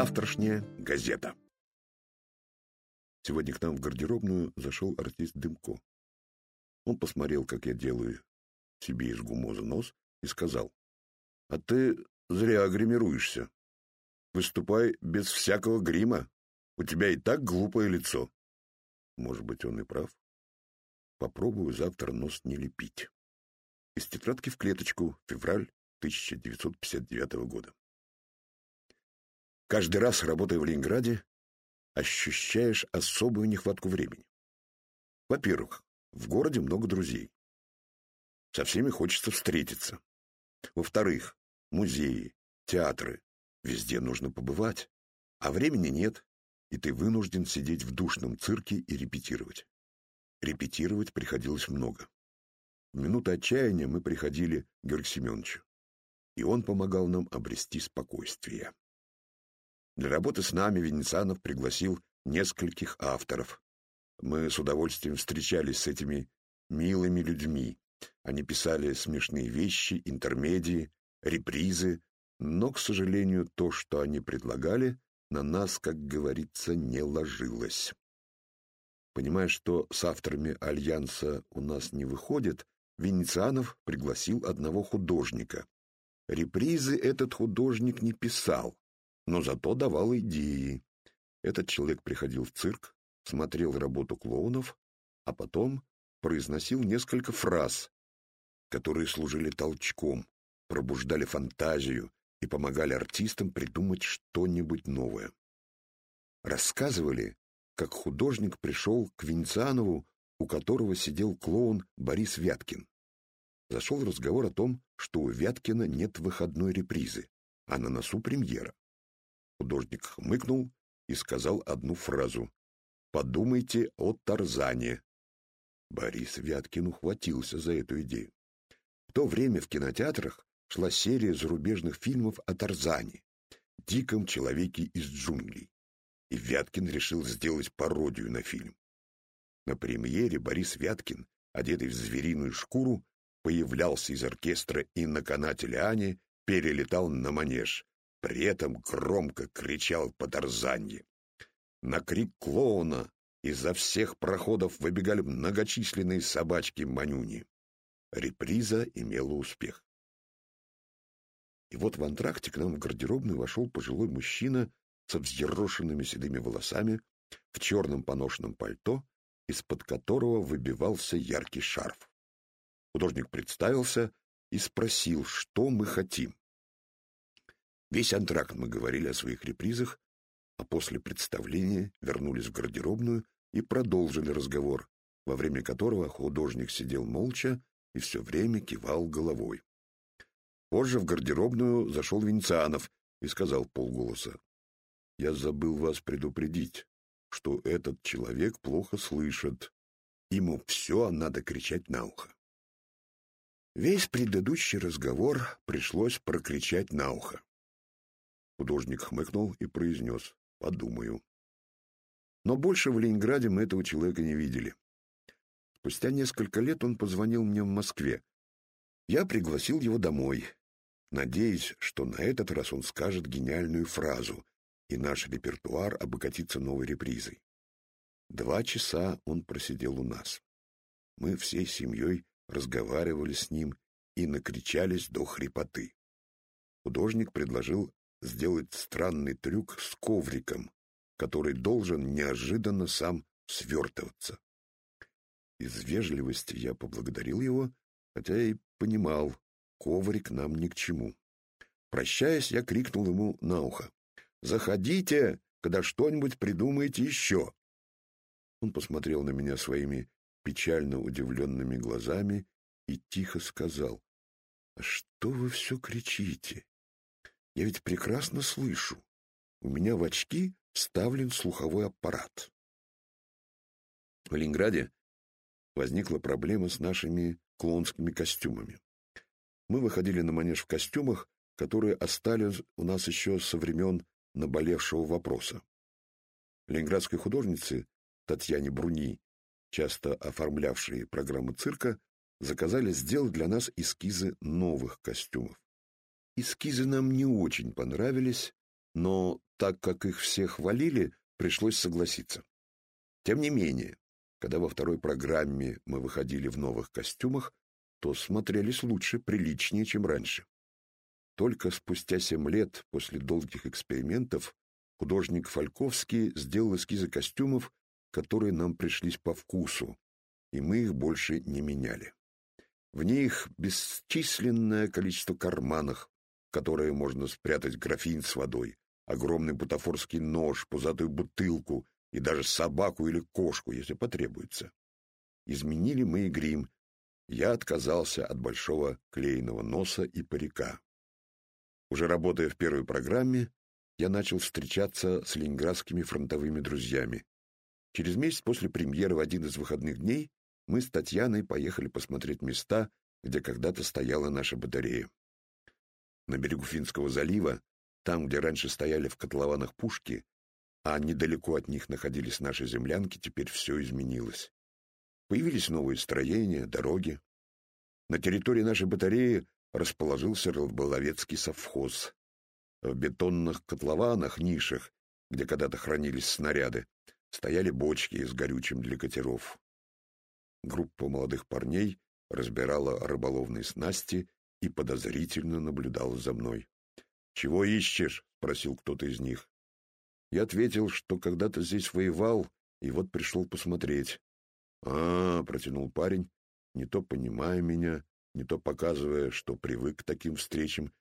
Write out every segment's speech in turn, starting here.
Завтрашняя газета. Сегодня к нам в гардеробную зашел артист Дымко. Он посмотрел, как я делаю себе из гумоза нос, и сказал, «А ты зря гримируешься. Выступай без всякого грима. У тебя и так глупое лицо». Может быть, он и прав. Попробую завтра нос не лепить. Из тетрадки в клеточку, февраль 1959 года. Каждый раз, работая в Ленинграде, ощущаешь особую нехватку времени. Во-первых, в городе много друзей. Со всеми хочется встретиться. Во-вторых, музеи, театры. Везде нужно побывать. А времени нет, и ты вынужден сидеть в душном цирке и репетировать. Репетировать приходилось много. В минуты отчаяния мы приходили к Георгию Семеновичу, и он помогал нам обрести спокойствие. Для работы с нами Венецианов пригласил нескольких авторов. Мы с удовольствием встречались с этими милыми людьми. Они писали смешные вещи, интермедии, репризы, но, к сожалению, то, что они предлагали, на нас, как говорится, не ложилось. Понимая, что с авторами Альянса у нас не выходит, Венецианов пригласил одного художника. Репризы этот художник не писал, но зато давал идеи. Этот человек приходил в цирк, смотрел работу клоунов, а потом произносил несколько фраз, которые служили толчком, пробуждали фантазию и помогали артистам придумать что-нибудь новое. Рассказывали, как художник пришел к Венецианову, у которого сидел клоун Борис Вяткин. Зашел разговор о том, что у Вяткина нет выходной репризы, а на носу премьера. Художник хмыкнул и сказал одну фразу «Подумайте о Тарзане». Борис Вяткин ухватился за эту идею. В то время в кинотеатрах шла серия зарубежных фильмов о Тарзане, диком человеке из джунглей, и Вяткин решил сделать пародию на фильм. На премьере Борис Вяткин, одетый в звериную шкуру, появлялся из оркестра и на канате Лиане перелетал на манеж, при этом громко кричал по Тарзанье. На крик клоуна изо всех проходов выбегали многочисленные собачки-манюни. Реприза имела успех. И вот в антракте к нам в гардеробную вошел пожилой мужчина со взъерошенными седыми волосами, в черном поношенном пальто, из-под которого выбивался яркий шарф. Художник представился и спросил, что мы хотим. Весь антракт мы говорили о своих репризах, а после представления вернулись в гардеробную и продолжили разговор, во время которого художник сидел молча и все время кивал головой. Позже в гардеробную зашел Венецианов и сказал полголоса. «Я забыл вас предупредить, что этот человек плохо слышит. Ему все надо кричать на ухо». Весь предыдущий разговор пришлось прокричать на ухо. Художник хмыкнул и произнес «Подумаю». Но больше в Ленинграде мы этого человека не видели. Спустя несколько лет он позвонил мне в Москве. Я пригласил его домой, надеясь, что на этот раз он скажет гениальную фразу, и наш репертуар обогатится новой репризой. Два часа он просидел у нас. Мы всей семьей разговаривали с ним и накричались до хрипоты. Художник предложил сделать странный трюк с ковриком, который должен неожиданно сам свертываться. Из вежливости я поблагодарил его, хотя и понимал, коврик нам ни к чему. Прощаясь, я крикнул ему на ухо. «Заходите, когда что-нибудь придумаете еще!» Он посмотрел на меня своими печально удивленными глазами и тихо сказал. «А что вы все кричите? Я ведь прекрасно слышу. У меня в очки вставлен слуховой аппарат. В Ленинграде возникла проблема с нашими клоунскими костюмами. Мы выходили на манеж в костюмах, которые остались у нас еще со времен наболевшего вопроса. Ленинградской художнице Татьяне Бруни, часто оформлявшей программы цирка, заказали сделать для нас эскизы новых костюмов. Эскизы нам не очень понравились, но так как их все хвалили, пришлось согласиться. Тем не менее, когда во второй программе мы выходили в новых костюмах, то смотрелись лучше, приличнее, чем раньше. Только спустя семь лет после долгих экспериментов художник Фальковский сделал эскизы костюмов, которые нам пришлись по вкусу, и мы их больше не меняли. В них бесчисленное количество карманов, которые можно спрятать графин с водой, огромный бутафорский нож, пузатую бутылку и даже собаку или кошку, если потребуется. Изменили мы и грим. Я отказался от большого клееного носа и парика. Уже работая в первой программе, я начал встречаться с ленинградскими фронтовыми друзьями. Через месяц после премьеры в один из выходных дней мы с Татьяной поехали посмотреть места, где когда-то стояла наша батарея. На берегу Финского залива, там, где раньше стояли в котлованах пушки, а недалеко от них находились наши землянки, теперь все изменилось. Появились новые строения, дороги. На территории нашей батареи расположился рыболовецкий совхоз. В бетонных котлованах, нишах, где когда-то хранились снаряды, стояли бочки с горючим для катеров. Группа молодых парней разбирала рыболовные снасти и подозрительно наблюдала за мной. «Чего ищешь?» — спросил кто-то из них. Я ответил, что когда-то здесь воевал, и вот пришел посмотреть. «А, — протянул парень, не то понимая меня, не то показывая, что привык к таким встречам,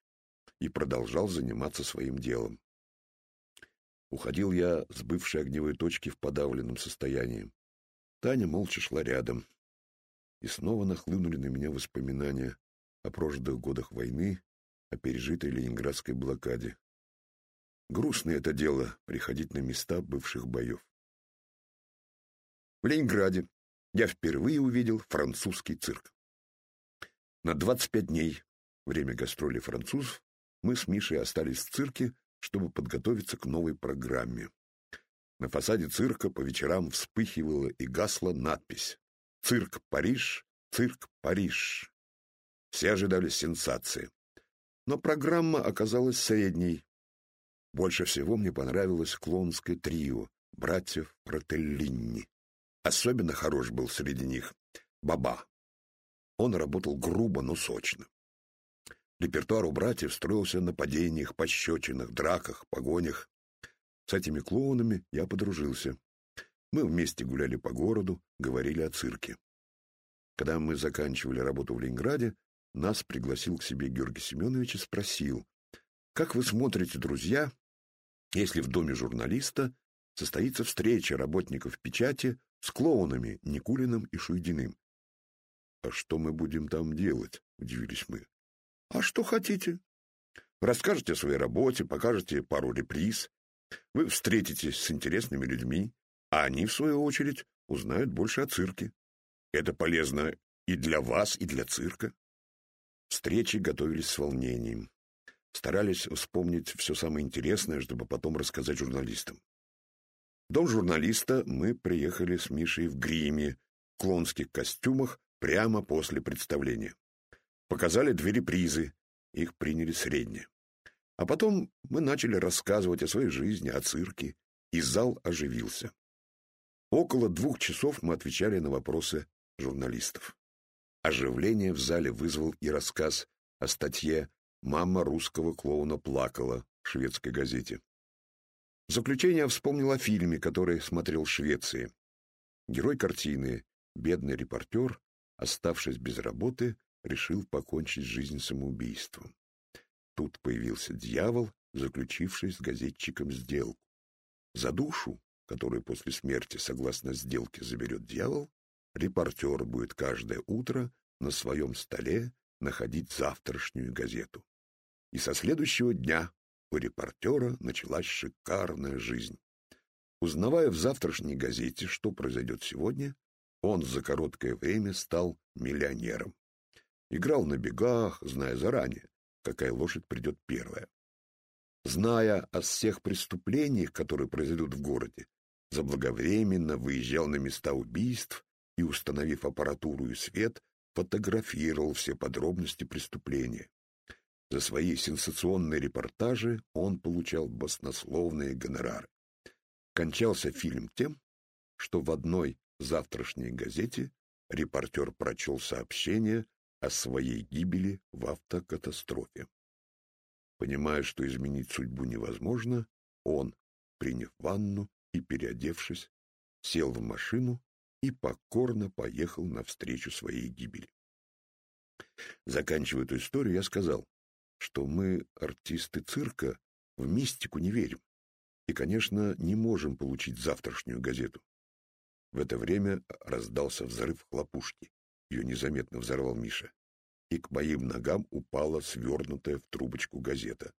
и продолжал заниматься своим делом. Уходил я с бывшей огневой точки в подавленном состоянии. Таня молча шла рядом. И снова нахлынули на меня воспоминания о прожитых годах войны, о пережитой ленинградской блокаде. Грустное это дело — приходить на места бывших боев. В Ленинграде я впервые увидел французский цирк. На 25 дней, время гастролей французов, мы с Мишей остались в цирке, чтобы подготовиться к новой программе. На фасаде цирка по вечерам вспыхивала и гасла надпись «Цирк Париж, цирк Париж». Все ожидали сенсации. Но программа оказалась средней. Больше всего мне понравилось клоунское трио братьев Ротеллини. Особенно хорош был среди них Баба. Он работал грубо, но сочно. Репертуар у братьев строился на падениях, пощечинах, драках, погонях. С этими клоунами я подружился. Мы вместе гуляли по городу, говорили о цирке. Когда мы заканчивали работу в Ленинграде, нас пригласил к себе Георгий Семенович и спросил, «Как вы смотрите, друзья, если в доме журналиста состоится встреча работников печати с клоунами Никулиным и Шуйдиным?» «А что мы будем там делать?» — удивились мы. «А что хотите?» Расскажете о своей работе, покажете пару реприз. Вы встретитесь с интересными людьми, а они, в свою очередь, узнают больше о цирке. Это полезно и для вас, и для цирка. Встречи готовились с волнением. Старались вспомнить все самое интересное, чтобы потом рассказать журналистам. В дом журналиста мы приехали с Мишей в гриме, в клонских костюмах, прямо после представления. Показали две репризы, их приняли средние. А потом мы начали рассказывать о своей жизни, о цирке, и зал оживился. Около двух часов мы отвечали на вопросы журналистов. Оживление в зале вызвал и рассказ о статье «Мама русского клоуна плакала» в шведской газете. В заключение я вспомнил о фильме, который смотрел в Швеции. Герой картины, бедный репортер, оставшись без работы, решил покончить жизнь самоубийством. Тут появился дьявол, заключивший с газетчиком сделку. За душу, которую после смерти, согласно сделке, заберет дьявол, репортер будет каждое утро на своем столе находить завтрашнюю газету. И со следующего дня у репортера началась шикарная жизнь. Узнавая в завтрашней газете, что произойдет сегодня, он за короткое время стал миллионером. Играл на бегах, зная заранее, какая лошадь придет первая. Зная о всех преступлениях, которые произойдут в городе, заблаговременно выезжал на места убийств и, установив аппаратуру и свет, фотографировал все подробности преступления. За свои сенсационные репортажи он получал баснословные гонорары. Кончался фильм тем, что в одной завтрашней газете репортер прочел сообщение о своей гибели в автокатастрофе. Понимая, что изменить судьбу невозможно, он, приняв ванну и переодевшись, сел в машину и покорно поехал навстречу своей гибели. Заканчивая эту историю, я сказал, что мы, артисты цирка, в мистику не верим и, конечно, не можем получить завтрашнюю газету. В это время раздался взрыв хлопушки. Ее незаметно взорвал Миша. И к моим ногам упала свернутая в трубочку газета.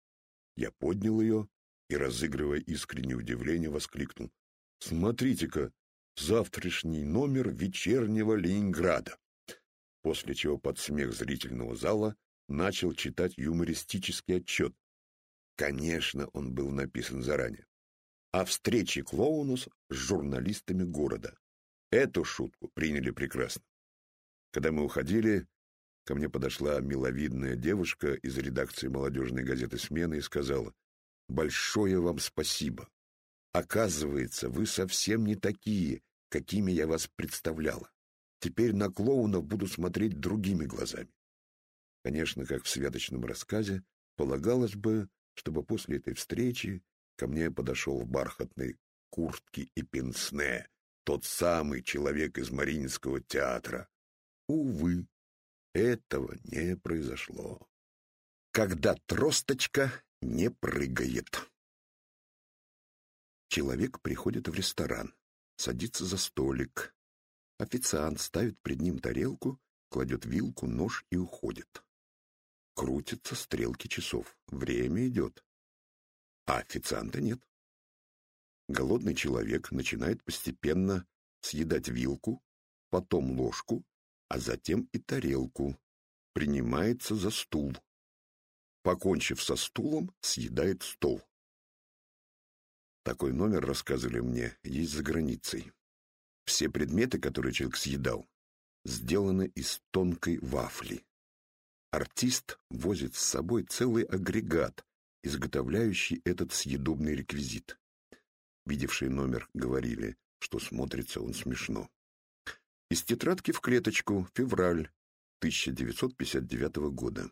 Я поднял ее и, разыгрывая искреннее удивление, воскликнул. «Смотрите-ка, завтрашний номер вечернего Ленинграда!» После чего под смех зрительного зала начал читать юмористический отчет. Конечно, он был написан заранее. О встрече клоунус с журналистами города. Эту шутку приняли прекрасно. Когда мы уходили, ко мне подошла миловидная девушка из редакции молодежной газеты «Смена» и сказала, «Большое вам спасибо. Оказывается, вы совсем не такие, какими я вас представляла. Теперь на клоунов буду смотреть другими глазами. Конечно, как в святочном рассказе, полагалось бы, чтобы после этой встречи ко мне подошел в бархатной куртке и пенсне тот самый человек из Мариинского театра. Увы, этого не произошло. Когда тросточка не прыгает. Человек приходит в ресторан, садится за столик. Официант ставит пред ним тарелку, кладет вилку, нож и уходит. Крутятся стрелки часов. Время идет. А официанта нет. Голодный человек начинает постепенно съедать вилку, потом ложку, а затем и тарелку. Принимается за стул. Покончив со стулом, съедает стол. Такой номер, рассказывали мне, есть за границей. Все предметы, которые человек съедал, сделаны из тонкой вафли. Артист возит с собой целый агрегат, изготовляющий этот съедобный реквизит. Видевшие номер говорили, что смотрится он смешно. Из тетрадки в клеточку, февраль 1959 года.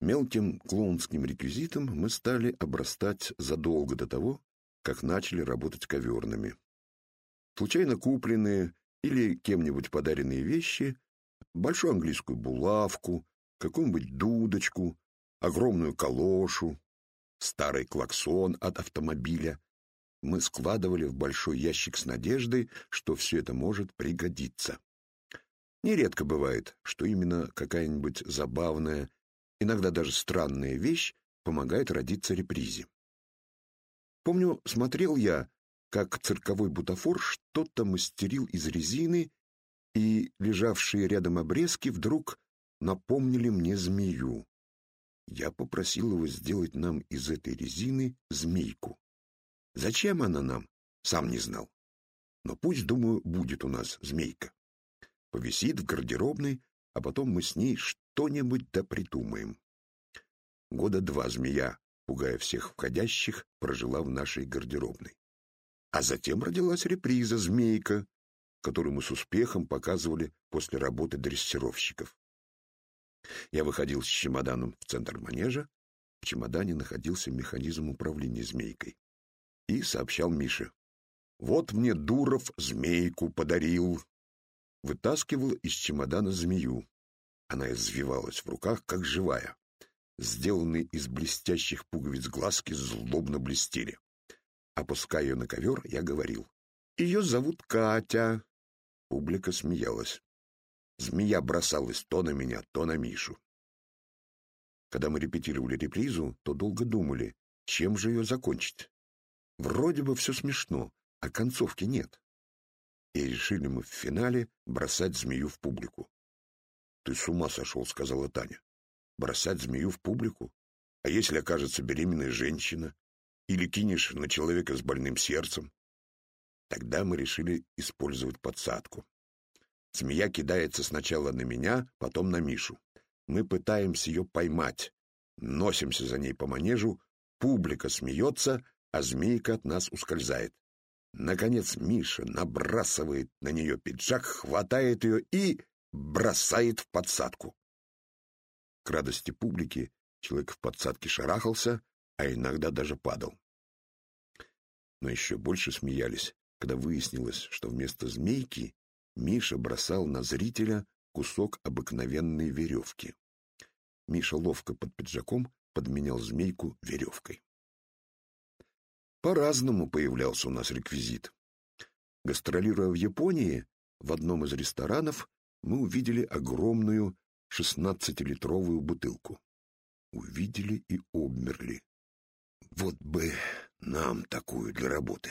Мелким клоунским реквизитом мы стали обрастать задолго до того, как начали работать коверными. Случайно купленные или кем-нибудь подаренные вещи большую английскую булавку, какую-нибудь дудочку, огромную калошу, старый клаксон от автомобиля. Мы складывали в большой ящик с надеждой, что все это может пригодиться. Нередко бывает, что именно какая-нибудь забавная, иногда даже странная вещь помогает родиться репризе. Помню, смотрел я, как цирковой бутафор что-то мастерил из резины и лежавшие рядом обрезки вдруг напомнили мне змею. Я попросил его сделать нам из этой резины змейку. Зачем она нам, сам не знал. Но пусть, думаю, будет у нас змейка. Повисит в гардеробной, а потом мы с ней что-нибудь да придумаем. Года два змея, пугая всех входящих, прожила в нашей гардеробной. А затем родилась реприза «Змейка», который мы с успехом показывали после работы дрессировщиков. Я выходил с чемоданом в центр манежа, в чемодане находился механизм управления змейкой. И сообщал Мише. «Вот мне Дуров змейку подарил». Вытаскивал из чемодана змею. Она извивалась в руках, как живая. Сделанные из блестящих пуговиц глазки злобно блестели. Опуская ее на ковер, я говорил. «Ее зовут Катя. Публика смеялась. Змея бросалась то на меня, то на Мишу. Когда мы репетировали репризу, то долго думали, чем же ее закончить. Вроде бы все смешно, а концовки нет. И решили мы в финале бросать змею в публику. «Ты с ума сошел», — сказала Таня. «Бросать змею в публику? А если окажется беременная женщина? Или кинешь на человека с больным сердцем? Тогда мы решили использовать подсадку. Змея кидается сначала на меня, потом на Мишу. Мы пытаемся ее поймать, носимся за ней по манежу, публика смеется, а змейка от нас ускользает. Наконец Миша набрасывает на нее пиджак, хватает ее и бросает в подсадку. К радости публики человек в подсадке шарахался, а иногда даже падал. Но еще больше смеялись, когда выяснилось, что вместо змейки Миша бросал на зрителя кусок обыкновенной веревки. Миша ловко под пиджаком подменял змейку веревкой. По-разному появлялся у нас реквизит. Гастролируя в Японии, в одном из ресторанов мы увидели огромную шестнадцатилитровую бутылку. Увидели и обмерли. Вот бы нам такую для работы.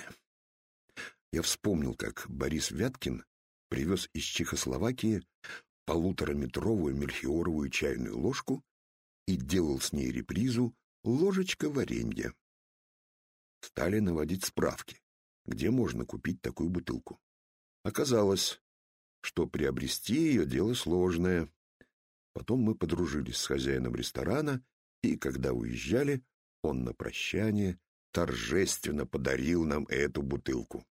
Я вспомнил, как Борис Вяткин привез из Чехословакии полутораметровую мельхиоровую чайную ложку и делал с ней репризу «Ложечка варенья». Стали наводить справки, где можно купить такую бутылку. Оказалось, что приобрести ее дело сложное. Потом мы подружились с хозяином ресторана, и, когда уезжали, он на прощание торжественно подарил нам эту бутылку.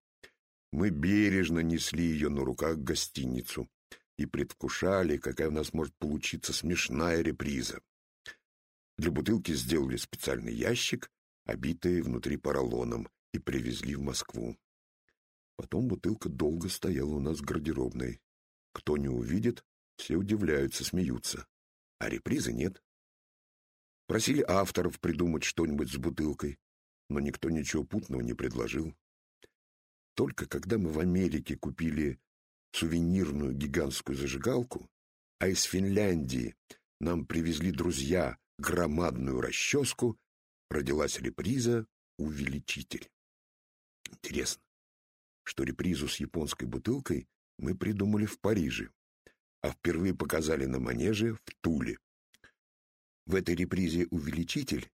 Мы бережно несли ее на руках в гостиницу и предвкушали, какая у нас может получиться смешная реприза. Для бутылки сделали специальный ящик, обитый внутри поролоном, и привезли в Москву. Потом бутылка долго стояла у нас в гардеробной. Кто не увидит, все удивляются, смеются. А репризы нет. Просили авторов придумать что-нибудь с бутылкой, но никто ничего путного не предложил. Только когда мы в Америке купили сувенирную гигантскую зажигалку, а из Финляндии нам привезли друзья громадную расческу, родилась реприза «Увеличитель». Интересно, что репризу с японской бутылкой мы придумали в Париже, а впервые показали на манеже в Туле. В этой репризе «Увеличитель»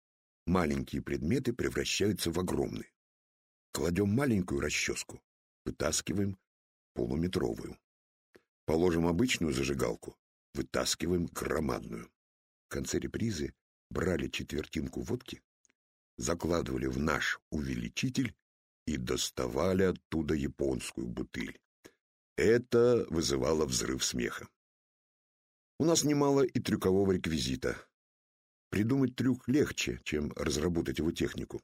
маленькие предметы превращаются в огромные. Кладем маленькую расческу, вытаскиваем полуметровую. Положим обычную зажигалку, вытаскиваем громадную. В конце репризы брали четвертинку водки, закладывали в наш увеличитель и доставали оттуда японскую бутыль. Это вызывало взрыв смеха. У нас немало и трюкового реквизита. Придумать трюк легче, чем разработать его технику.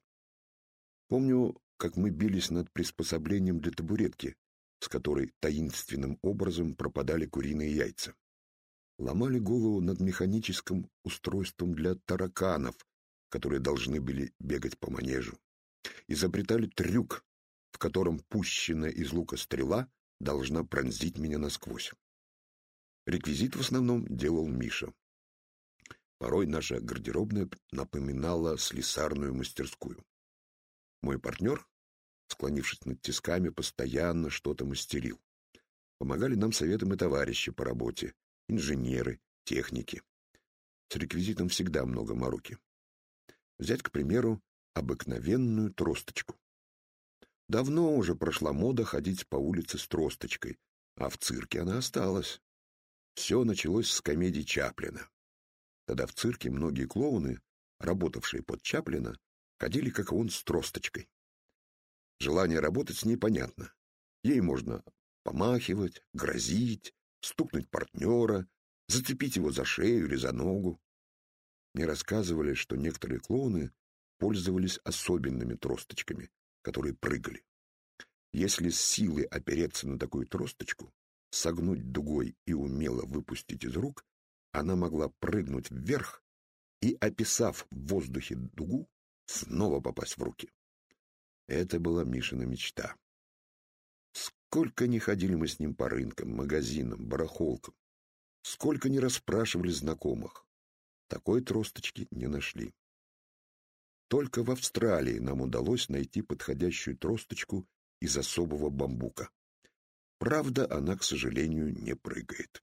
Помню, как мы бились над приспособлением для табуретки, с которой таинственным образом пропадали куриные яйца. Ломали голову над механическим устройством для тараканов, которые должны были бегать по манежу. Изобретали трюк, в котором пущенная из лука стрела должна пронзить меня насквозь. Реквизит в основном делал Миша. Порой наша гардеробная напоминала слесарную мастерскую. Мой партнер, склонившись над тисками, постоянно что-то мастерил. Помогали нам советом и товарищи по работе, инженеры, техники. С реквизитом всегда много мороки. Взять, к примеру, обыкновенную тросточку. Давно уже прошла мода ходить по улице с тросточкой, а в цирке она осталась. Все началось с комедии Чаплина. Тогда в цирке многие клоуны, работавшие под Чаплина, ходили, как он, с тросточкой. Желание работать с ней понятно. Ей можно помахивать, грозить, стукнуть партнера, зацепить его за шею или за ногу. Мне рассказывали, что некоторые клоуны пользовались особенными тросточками, которые прыгали. Если с силы опереться на такую тросточку, согнуть дугой и умело выпустить из рук, она могла прыгнуть вверх и, описав в воздухе дугу, снова попасть в руки. Это была Мишина мечта. Сколько не ходили мы с ним по рынкам, магазинам, барахолкам, сколько не расспрашивали знакомых. Такой тросточки не нашли. Только в Австралии нам удалось найти подходящую тросточку из особого бамбука. Правда, она, к сожалению, не прыгает.